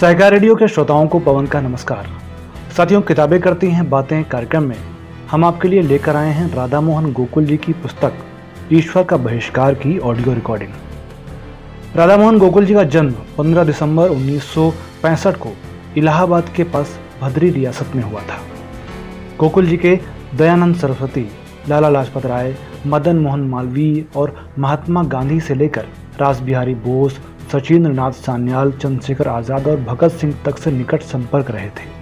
सहकार radio के श्रोताओं को पवन का नमस्कार। साथियों, किताबें करती हैं, बातें कार्यक्रम में। हम आपके लिए लेकर आए हैं राधा मोहन गोकुल जी की पुस्तक, ईश्वर का बहिष्कार की ऑडियो रिकॉर्डिंग। राधा मोहन गोकुल जी का जन्म 15 दिसंबर 1965 को इलाहाबाद के पास भद्री रियासत में हुआ था। गोकुल जी के दयानंद सरस्वती, लाला लाजपत राय, मदन मोहन मालवीय और महात्मा गांधी से लेकर रास बिहारी बोस सचिंद्र नाथ सान्याल, चंद्रशेखर आज़ाद और भगत सिंह तक से निकट संपर्क रहे थे।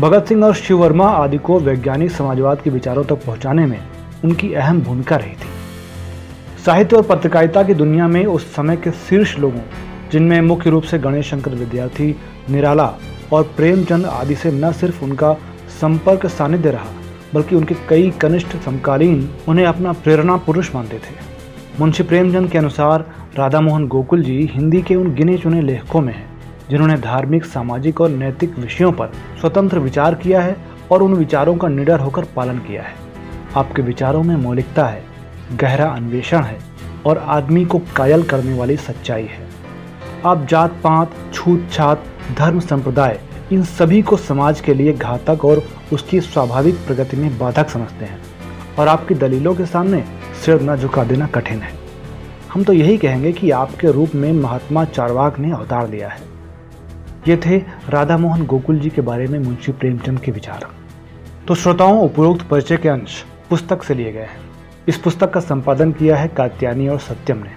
भगत सिंह और शिव वर्मा आदि को वैज्ञानिक समाजवाद के विचारों तक पहुँचाने में उनकी अहम भूमिका रही थी। साहित्य और पत्रकारिता की दुनिया में उस समय के शीर्ष लोगों, जिनमें मुख्य रूप से गणेश शंकर विद्यार्थी, निराला और प्रेमचंद आदि से न सिर्फ़ उनका संपर्क सानिध्य रहा, बल्कि उनके कई कनिष्ठ समकालीन उन्हें अपना प्रेरणा पुरुष मानते थे। मुंशी प्रेमचंद के अनुसार राधा मोहन गोकुल जी हिंदी के उन गिने चुने लेखकों में हैं, जिन्होंने धार्मिक, सामाजिक और नैतिक विषयों पर स्वतंत्र विचार किया है और उन विचारों का निडर होकर पालन किया है। आपके विचारों में मौलिकता है, गहरा अन्वेषण है और आदमी को कायल करने वाली सच्चाई है। आप जात पात छूत छात धर्म संप्रदाय, इन सभी को समाज के लिए घातक और उसकी स्वाभाविक प्रगति में बाधक समझते हैं और आपकी दलीलों के सामने सिर न झुका देना कठिन है। हम तो यही कहेंगे कि आपके रूप में महात्मा चारवाक ने अवतार लिया है। ये थे राधा मोहन गोकुल जी के बारे में मुंशी प्रेमचंद के विचार। तो श्रोताओं, उपरोक्त परिचय के अंश पुस्तक से लिए गए हैं। इस पुस्तक का संपादन किया है कात्यानी और सत्यम ने।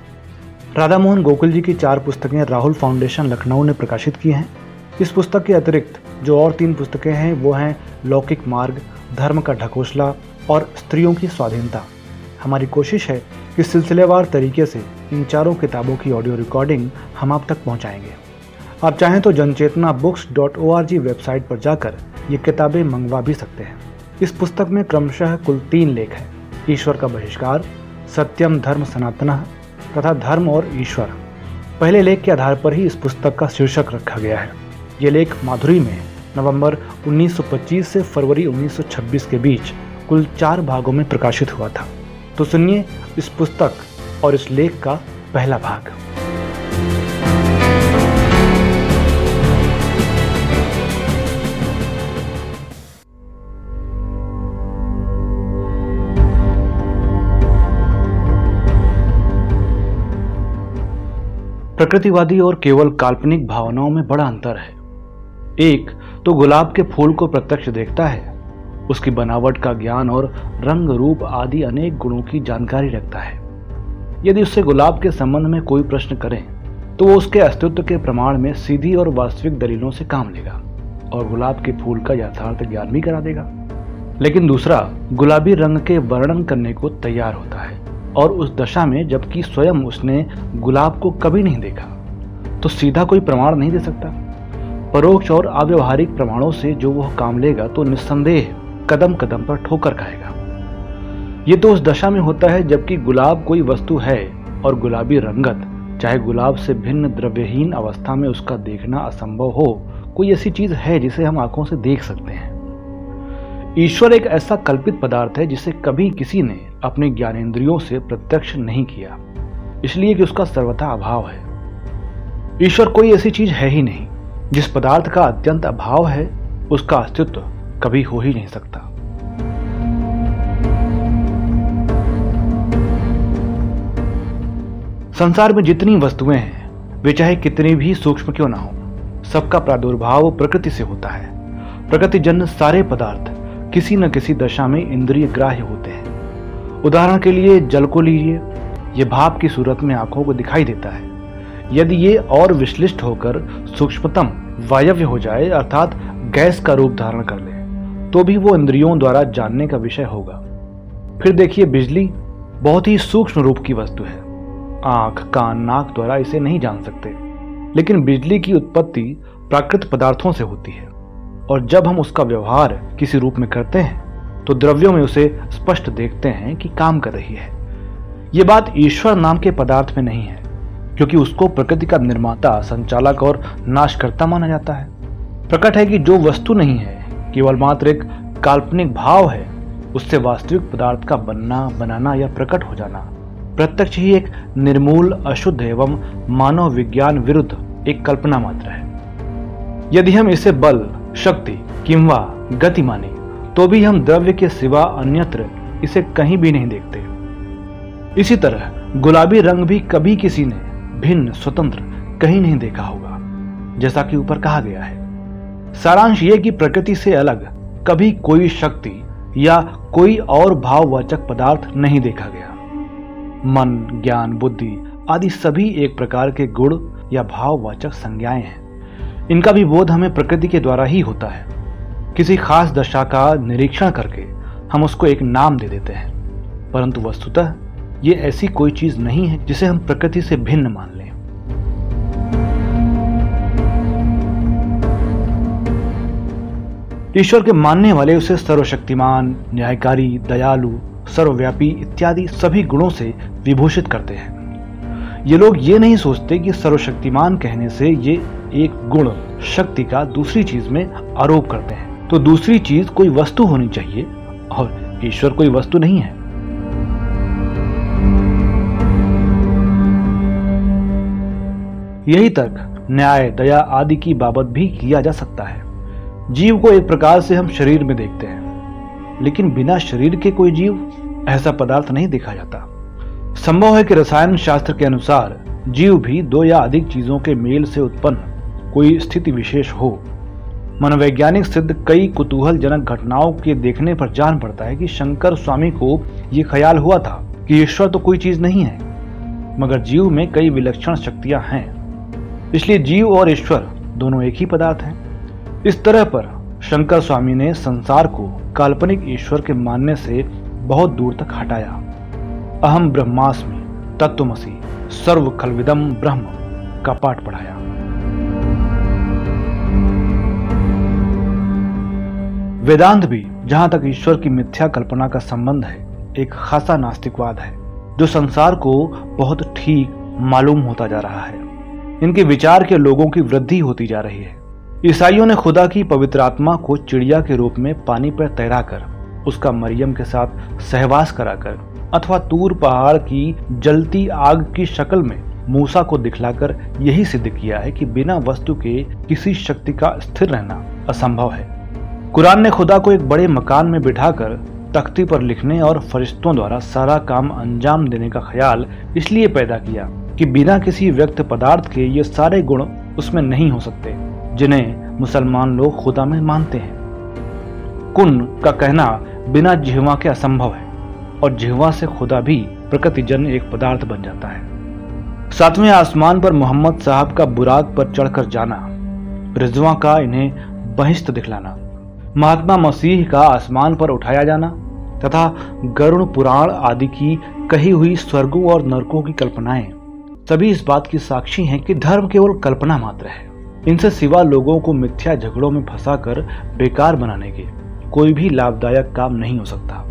राधा मोहन गोकुल जी की चार पुस्तकें राहुल फाउंडेशन, लखनऊ ने प्रकाशित की हैं। इस पुस्तक के अतिरिक्त जो और तीन पुस्तकें हैं, वो हैं लौकिक मार्ग, धर्म का ढकोसला और स्त्रियों की स्वाधीनता। हमारी कोशिश है कि सिलसिलेवार तरीके से इन चारों किताबों की ऑडियो रिकॉर्डिंग हम आप तक पहुंचाएँगे। आप चाहें तो जनचेतना बुक्स डॉट ओ वेबसाइट पर जाकर ये किताबें मंगवा भी सकते हैं। इस पुस्तक में क्रमशः कुल तीन लेख हैं। ईश्वर का बहिष्कार, सत्यम धर्म सनातन तथा धर्म और ईश्वर। पहले लेख के आधार पर ही इस पुस्तक का शीर्षक रखा गया है। ये लेख माधुरी में नवंबर 1925 से फरवरी 1926 के बीच कुल चार भागों में प्रकाशित हुआ था। तो सुनिए इस पुस्तक और इस लेख का पहला भाग। प्रकृतिवादी और केवल काल्पनिक भावनाओं में बड़ा अंतर है। एक तो गुलाब के फूल को प्रत्यक्ष देखता है उसकी बनावट का ज्ञान और रंग रूप आदि अनेक गुणों की जानकारी रखता है। यदि उससे गुलाब के संबंध में कोई प्रश्न करें तो वो उसके अस्तित्व के प्रमाण में सीधी और वास्तविक दलीलों से काम लेगा और गुलाब के फूल का यथार्थ ज्ञान भी करा देगा। लेकिन दूसरा, गुलाबी रंग के वर्णन करने को तैयार होता है और उस दशा में जबकि स्वयं उसने गुलाब को कभी नहीं देखा तो सीधा कोई प्रमाण नहीं दे सकता। परोक्ष और अव्यवहारिक प्रमाणों से जो वह काम लेगा तो निस्संदेह कदम कदम पर ठोकर खाएगा। ये तो उस दशा में होता है जबकि गुलाब कोई वस्तु है और गुलाबी रंगत, चाहे गुलाब से भिन्न द्रव्यहीन अवस्था में उसका देखना असंभव हो, कोई ऐसी चीज़ है जिसे हम आँखों से देख सकते हैं। ईश्वर एक ऐसा कल्पित पदार्थ है जिसे कभी किसी ने अपने ज्ञानेन्द्रियों से प्रत्यक्ष नहीं किया, इसलिए कि उसका सर्वथा अभाव है। ईश्वर कोई ऐसी चीज़ है ही नहीं, जिस पदार्थ का अत्यंत अभाव है, उसका अस्तित्व कभी हो ही नहीं सकता। संसार में जितनी वस्तुएँ हैं, वे चाहे कितनी भी सूक्ष्म क्यों ना हो, सबका प्रादुर्भाव प्रकृति से होता है। प्रकृति जन्य सारे पदार्थ, किसी न किसी दशा में इंद्रिय ग्राह्य होते हैं। उदाहरण के लिए जल को लीजिए, ये भाप की सूरत में आँखों को दिखाई देता है। यदि ये और विश्लिष्ट होकर सूक्ष्मतम, वायव्य हो जाए, अर्थात गैस का रूप धारण कर ले तो भी वो इंद्रियों द्वारा जानने का विषय होगा। फिर देखिए, बिजली बहुत ही सूक्ष्म रूप की वस्तु है। आँख, कान, नाक द्वारा इसे नहीं जान सकते। लेकिन बिजली की उत्पत्ति प्राकृत पदार्थों से होती है। और जब हम उसका व्यवहार किसी रूप में करते हैं तो द्रव्यों में उसे स्पष्ट देखते हैं कि काम कर रही है। ये बात ईश्वर नाम के पदार्थ में नहीं है, क्योंकि उसको प्रकृति का निर्माता, संचालक और नाशकर्ता माना जाता है। प्रकट है कि जो वस्तु नहीं है केवल मात्र एक काल्पनिक भाव है। उससे वास्तविक पदार्थ का बनना, बनाना या प्रकट हो जाना। प्रत्यक्ष ही एक निर्मूल, अशुद्ध एवं मानव विज्ञान विरुद्ध एक कल्पना मात्र है। यदि हम इसे बल, शक्ति, किंवा गति माने तो भी हम द्रव्य के सिवा अन्यत्र इसे कहीं भी नहीं देखते। इसी तरह गुलाबी रंग भी कभी किसी ने भिन्न, स्वतंत्र कहीं नहीं देखा होगा, जैसा कि ऊपर कहा गया है। सारांश ये कि प्रकृति से अलग कभी कोई शक्ति या कोई और भाववाचक पदार्थ नहीं देखा गया। मन, ज्ञान, बुद्धि आदि सभी एक प्रकार के गुण या भाववाचक संज्ञाएँ हैं। इनका भी बोध हमें प्रकृति के द्वारा ही होता है। किसी खास दशा का निरीक्षण करके हम उसको एक नाम दे देते हैं। परंतु वस्तुतः ये ऐसी कोई चीज़ नहीं है जिसे हम प्रकृति से भिन्न मान लें। ईश्वर के मानने वाले उसे सर्वशक्तिमान, न्यायकारी, दयालु, सर्वव्यापी इत्यादि सभी गुणों से विभूषित करते हैं। ये लोग ये नहीं सोचते कि सर्वशक्तिमान कहने से ये एक गुण शक्ति का दूसरी चीज़ में आरोप करते हैं। तो दूसरी चीज़ कोई वस्तु होनी चाहिए और ईश्वर कोई वस्तु नहीं है। यही तक न्याय, दया आदि की बाबत भी किया जा सकता है। जीव को एक प्रकार से हम शरीर में देखते हैं। लेकिन बिना शरीर के कोई जीव ऐसा पदार्थ नहीं देखा जाता। संभव है कि रसायन शास्त्र के अनुसार जीव भी दो या अधिक चीज़ों के मेल से उत्पन्न कोई स्थिति विशेष हो। मनोवैज्ञानिक सिद्ध कई कुतूहलजनक घटनाओं के देखने पर जान पड़ता है कि शंकर स्वामी को यह ख्याल हुआ था कि ईश्वर तो कोई चीज़ नहीं है, मगर जीव में कई विलक्षण शक्तियाँ हैं। इसलिए जीव और ईश्वर दोनों एक ही पदार्थ हैं। इस तरह पर शंकर स्वामी ने संसार को काल्पनिक ईश्वर के मानने से बहुत दूर तक हटाया। अहम ब्रह्मास्मि तत्वमसी सर्व खलविदम ब्रह्म का पाठ पढ़ाया। वेदांत भी जहाँ तक ईश्वर की मिथ्या कल्पना का संबंध है, एक खासा नास्तिकवाद है, जो संसार को बहुत ठीक मालूम होता जा रहा है। इनके विचार के लोगों की वृद्धि होती जा रही है। ईसाइयों ने खुदा की पवित्र आत्मा को चिड़िया के रूप में पानी पर तैराकर, उसका मरियम के साथ सहवास कराकर, अथवा तूर पहाड़ की जलती आग की शक्ल में मूसा को दिखलाकर यही सिद्ध किया है कि बिना वस्तु के किसी शक्ति का स्थिर रहना असंभव है। कुरान ने खुदा को एक बड़े मकान में बिठाकर तख्ती पर लिखने और फरिश्तों द्वारा सारा काम अंजाम देने का ख्याल इसलिए पैदा किया कि बिना किसी व्यक्त पदार्थ के ये सारे गुण उसमें नहीं हो सकते। जिन्हें मुसलमान लोग खुदा में मानते हैं। कुन का कहना बिना जिहवा के असंभव है, और जिहवा से खुदा भी प्रकृति जन एक पदार्थ बन जाता है। सातवें आसमान पर मोहम्मद साहब का बुराक पर चढ़कर जाना, रिजवा का इन्हें बहिस्त दिखलाना, महात्मा मसीह का आसमान पर उठाया जाना, तथा गरुण पुराण आदि की कही हुई स्वर्गों और नरकों की कल्पनाएँ। सभी इस बात की साक्षी हैं कि धर्म केवल कल्पना मात्र है। इनसे सिवा लोगों को मिथ्या झगड़ों में फंसाकर बेकार बनाने के कोई भी लाभदायक काम नहीं हो सकता।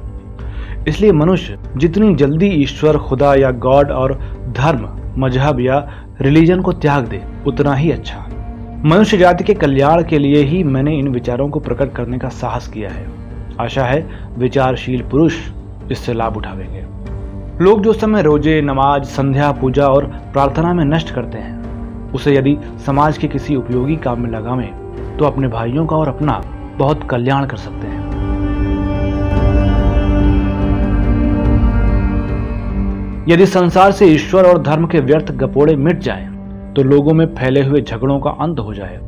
इसलिए मनुष्य जितनी जल्दी ईश्वर, खुदा या गॉड और धर्म, मज़हब या रिलीजन को त्याग दे, उतना ही अच्छा। मनुष्य जाति के कल्याण के लिए ही मैंने इन विचारों को प्रकट करने का साहस किया है। आशा है विचारशील पुरुष इससे लाभ उठावेंगे। लोग जो समय रोज़े, नमाज़, संध्या, पूजा और प्रार्थना में नष्ट करते हैं उसे यदि समाज के किसी उपयोगी काम में लगावें तो अपने भाइयों का और अपना बहुत कल्याण कर सकते हैं। यदि संसार से ईश्वर और धर्म के व्यर्थ गपोड़े मिट जाएँ, तो लोगों में फैले हुए झगड़ों का अंत हो जाए।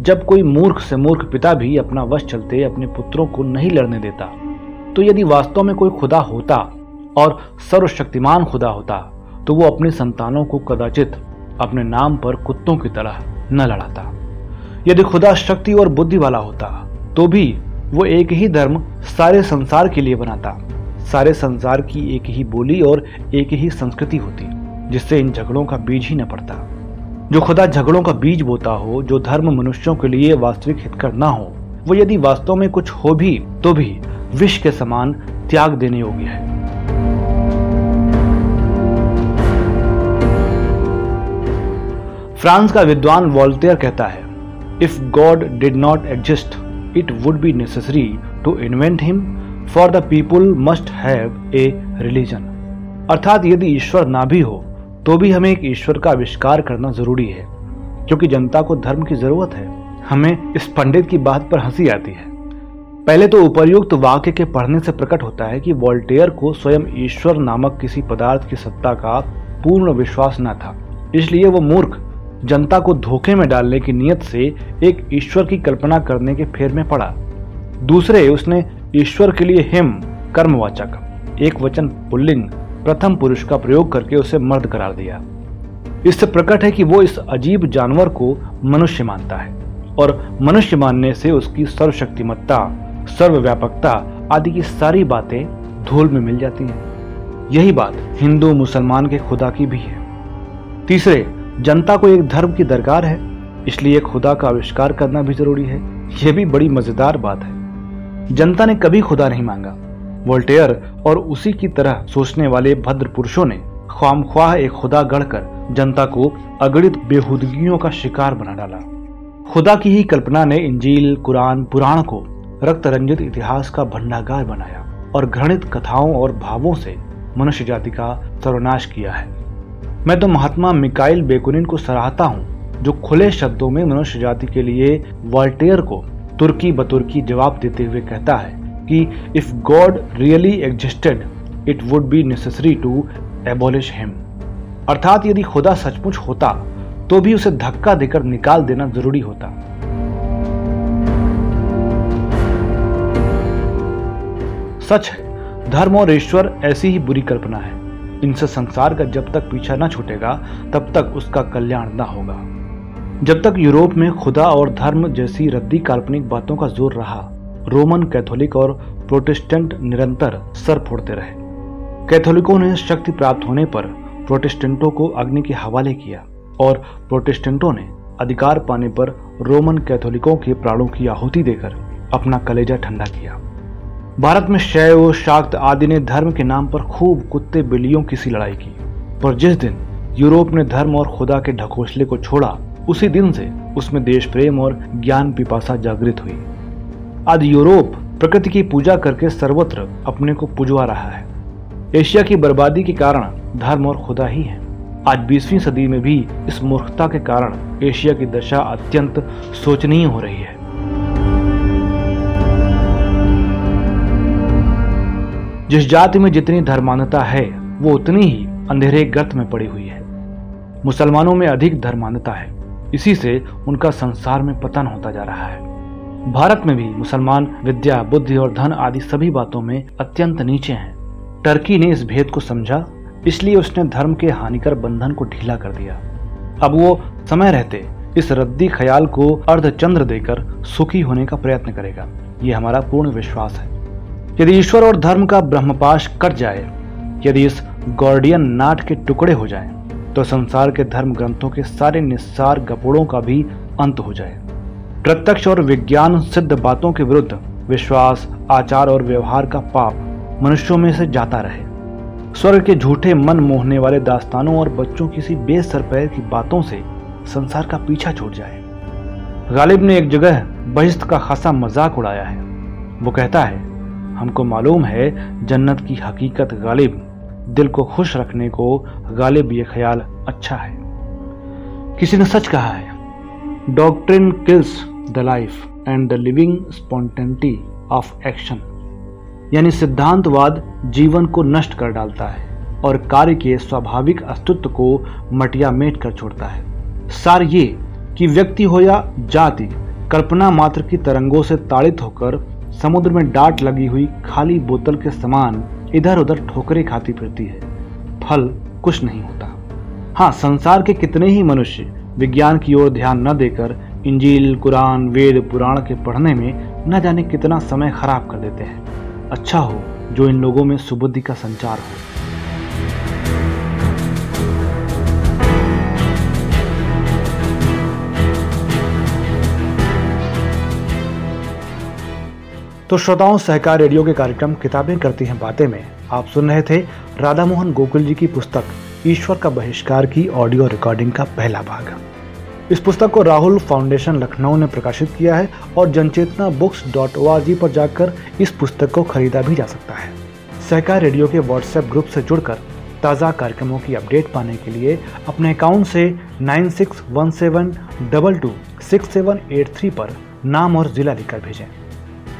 जब कोई मूर्ख से मूर्ख पिता भी अपना वश चलते अपने पुत्रों को नहीं लड़ने देता तो यदि वास्तव में कोई खुदा होता और सर्वशक्तिमान खुदा होता तो वो अपनी संतानों को कदाचित अपने नाम पर कुत्तों की तरह न लड़ाता। यदि खुदा शक्ति और बुद्धि वाला होता तो भी वो एक ही धर्म सारे संसार के लिए बनाता। सारे संसार की एक ही बोली और एक ही संस्कृति होती, जिससे इन झगड़ों का बीज ही न पड़ता। जो खुदा झगड़ों का बीज बोता हो, जो धर्म मनुष्यों के लिए वास्तविक हितकर न हो, वो यदि वास्तव में कुछ हो भी तो भी विष के समान त्याग देने योग्य है। फ्रांस का विद्वान वॉल्टेयर कहता है if God did not exist it would be necessary to invent him for the people must have a religion अर्थात यदि ईश्वर ना भी हो तो भी हमें एक ईश्वर का आविष्कार करना ज़रूरी है, क्योंकि जनता को धर्म की ज़रूरत है। हमें इस पंडित की बात पर हँसी आती है। पहले तो उपर्युक्त वाक्य के पढ़ने से प्रकट होता है कि वॉल्टेयर को स्वयं ईश्वर नामक किसी पदार्थ की सत्ता का पूर्ण विश्वास न था, इसलिए वो मूर्ख जनता को धोखे में डालने की नियत से एक ईश्वर की कल्पना करने के फेर में पड़ा। दूसरे, उसने ईश्वर के लिए हिम, कर्मवाचक, एक वचन पुल्लिंग, प्रथम पुरुष का प्रयोग करके उसे मर्द करार दिया। इससे प्रकट है कि वो इस अजीब जानवर को मनुष्य मानता है और मनुष्य मानने से उसकी सर्वशक्तिमत्ता, सर्वव्यापकता आदि की सारी बातें धूल में मिल जाती हैं। यही बात हिंदू, मुसलमान के खुदा की भी है। तीसरे जनता को एक धर्म की दरकार है, इसलिए खुदा का आविष्कार करना भी ज़रूरी है। यह भी बड़ी मज़ेदार बात है। जनता ने कभी खुदा नहीं मांगा। वोल्टेयर और उसी की तरह सोचने वाले भद्र पुरुषों ने ख्वाम ख्वाह एक खुदा गढ़कर जनता को अगणित बेहुदगियों का शिकार बना डाला। खुदा की ही कल्पना ने इंजील, कुरान, पुराण को रक्त रंजित इतिहास का भंडागार बनाया और घृणित कथाओं और भावों से मनुष्य जाति का सर्वनाश किया है। मैं तो महात्मा मिकाइल बेकुनिन को सराहता हूँ, जो खुले शब्दों में मनुष्य जाति के लिए वॉल्टेयर को तुर्की बतुर्की जवाब देते हुए कहता है कि if God really existed it would be necessary to abolish him अर्थात यदि खुदा सचमुच होता तो भी उसे धक्का देकर निकाल देना ज़रूरी होता। सच है, धर्म और ईश्वर ऐसी ही बुरी कल्पना है। इनसे संसार का जब तक पीछा न छूटेगा, तब तक उसका कल्याण न होगा। जब तक यूरोप में खुदा और धर्म जैसी रद्दी काल्पनिक बातों का ज़ोर रहा, रोमन कैथोलिक और प्रोटेस्टेंट निरंतर सर फोड़ते रहे। कैथोलिकों ने शक्ति प्राप्त होने पर प्रोटेस्टेंटों को अग्नि के हवाले किया और प्रोटेस्टेंटों ने अधिकार पाने पर रोमन कैथोलिकों के प्राणों की आहुति देकर अपना कलेजा ठंडा किया। भारत में शैव, शाक्त आदि ने धर्म के नाम पर खूब कुत्ते, बिल्लियों की सी लड़ाई की। पर जिस दिन यूरोप ने धर्म और खुदा के ढकोसले को छोड़ा, उसी दिन से उसमें देश प्रेम और ज्ञान पिपासा जागृत हुई। आज यूरोप प्रकृति की पूजा करके सर्वत्र अपने को पुजवा रहा है। एशिया की बर्बादी के कारण धर्म और खुदा ही है। आज बीसवीं सदी में भी इस मूर्खता के कारण एशिया की दशा अत्यंत शोचनीय हो रही है। जिस जाति में जितनी धर्मानता है, वो उतनी ही अंधेरे गर्त में पड़ी हुई है। मुसलमानों में अधिक धर्मान्यता है। इसी से उनका संसार में पतन होता जा रहा है। भारत में भी मुसलमान, विद्या, बुद्धि और धन आदि सभी बातों में अत्यंत नीचे हैं। टर्की ने इस भेद को समझा, इसलिए उसने धर्म के हानिकर बंधन को ढीला कर दिया। अब वो समय रहते इस रद्दी ख्याल को अर्धचंद्र देकर सुखी होने का प्रयत्न करेगा। ये हमारा पूर्ण विश्वास है। यदि ईश्वर और धर्म का ब्रह्मपाश कट जाए यदि इस गॉर्डियन नाट के टुकड़े हो जाएँ, तो संसार के धर्म ग्रंथों के सारे निस्सार गपोड़ों का भी अंत हो जाए। प्रत्यक्ष और विज्ञान सिद्ध बातों के विरुद्ध विश्वास आचार और व्यवहार का पाप मनुष्यों में से जाता रहे। स्वर्ग के झूठे मन मोहने वाले दास्तानों और बच्चों की सी बेसर पैर की बातों से संसार का पीछा छूट जाए। गालिब ने एक जगह बहिस्त का खासा मज़ाक उड़ाया है। वो कहता है हमको मालूम है जन्नत की हकीकत गालिब दिल को खुश रखने को गालिब ये ख्याल अच्छा है। किसी ने सच कहा है doctrine kills the life and the living spontaneity of action यानी सिद्धांतवाद जीवन को नष्ट कर डालता है और कार्य के स्वाभाविक अस्तित्व को मटिया मेट कर छोड़ता है। सार ये कि व्यक्ति हो या जाति, कल्पना मात्र की तरंगों से ताड़ित होकर समुद्र में डाट लगी हुई खाली बोतल के समान इधर उधर ठोकरे खाती फिरती है। फल कुछ नहीं होता। हाँ संसार के कितने ही मनुष्य विज्ञान की ओर ध्यान न देकर इंजील, कुरान, वेद, पुराण के पढ़ने में न जाने कितना समय खराब कर देते हैं। अच्छा हो जो इन लोगों में सुबुद्धि का संचार हो। तो श्रोताओं, सहकार रेडियो के कार्यक्रम किताबें करती हैं बातें में। आप सुन रहे थे राधा मोहन गोकुल जी की पुस्तक, ईश्वर का बहिष्कार की ऑडियो रिकॉर्डिंग का पहला भाग। इस पुस्तक को राहुल फाउंडेशन लखनऊ ने प्रकाशित किया है और जनचेतना बुक्स डॉट ओ पर जाकर इस पुस्तक को खरीदा भी जा सकता है। सहकार रेडियो के व्हाट्सएप ग्रुप से जुड़कर ताज़ा कार्यक्रमों की अपडेट पाने के लिए अपने अकाउंट से nine six one seven double two six seven eight three पर नाम और ज़िला लिखकर भेजें।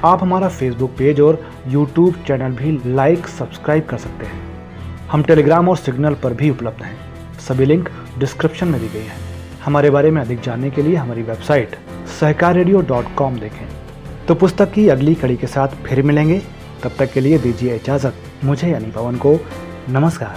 आप हमारा फेसबुक पेज और यूट्यूब चैनल भी लाइक सब्सक्राइब कर सकते हैं। हम टेलीग्राम और सिग्नल पर भी उपलब्ध हैं। सभी लिंक डिस्क्रिप्शन में दी गई है। हमारे बारे में अधिक जानने के लिए हमारी वेबसाइट सहकार देखें। तो पुस्तक की अगली कड़ी के साथ फिर मिलेंगे। तब तक के लिए दीजिए इजाज़त। मुझे यानी पवन को नमस्कार।